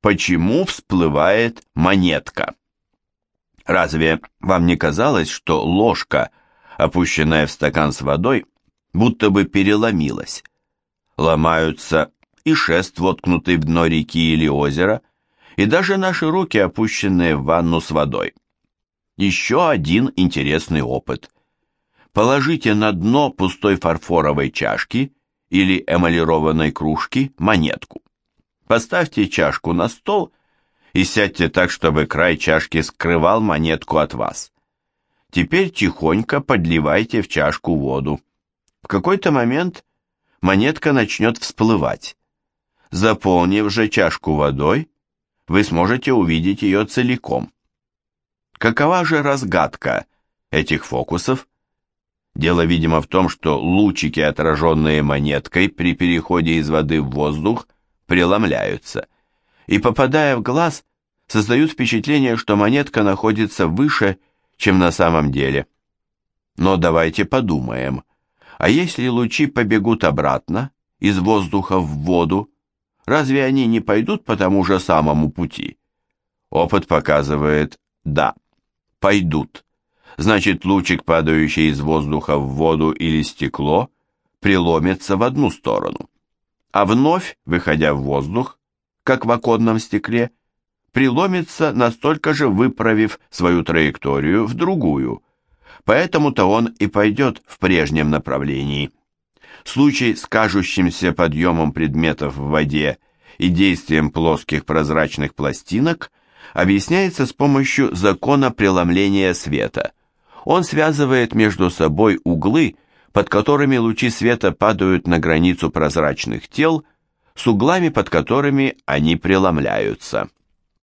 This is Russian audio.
Почему всплывает монетка? Разве вам не казалось, что ложка, опущенная в стакан с водой, будто бы переломилась? Ломаются и шест, воткнутый в дно реки или озера, и даже наши руки, опущенные в ванну с водой. Еще один интересный опыт. Положите на дно пустой фарфоровой чашки или эмалированной кружки монетку. Поставьте чашку на стол и сядьте так, чтобы край чашки скрывал монетку от вас. Теперь тихонько подливайте в чашку воду. В какой-то момент монетка начнет всплывать. Заполнив же чашку водой, вы сможете увидеть ее целиком. Какова же разгадка этих фокусов? Дело, видимо, в том, что лучики, отраженные монеткой при переходе из воды в воздух, преломляются, и, попадая в глаз, создают впечатление, что монетка находится выше, чем на самом деле. Но давайте подумаем, а если лучи побегут обратно, из воздуха в воду, разве они не пойдут по тому же самому пути? Опыт показывает «да, пойдут». Значит, лучик, падающий из воздуха в воду или стекло, преломится в одну сторону а вновь, выходя в воздух, как в оконном стекле, преломится, настолько же выправив свою траекторию в другую. Поэтому-то он и пойдет в прежнем направлении. Случай с кажущимся подъемом предметов в воде и действием плоских прозрачных пластинок объясняется с помощью закона преломления света. Он связывает между собой углы, под которыми лучи света падают на границу прозрачных тел, с углами, под которыми они преломляются.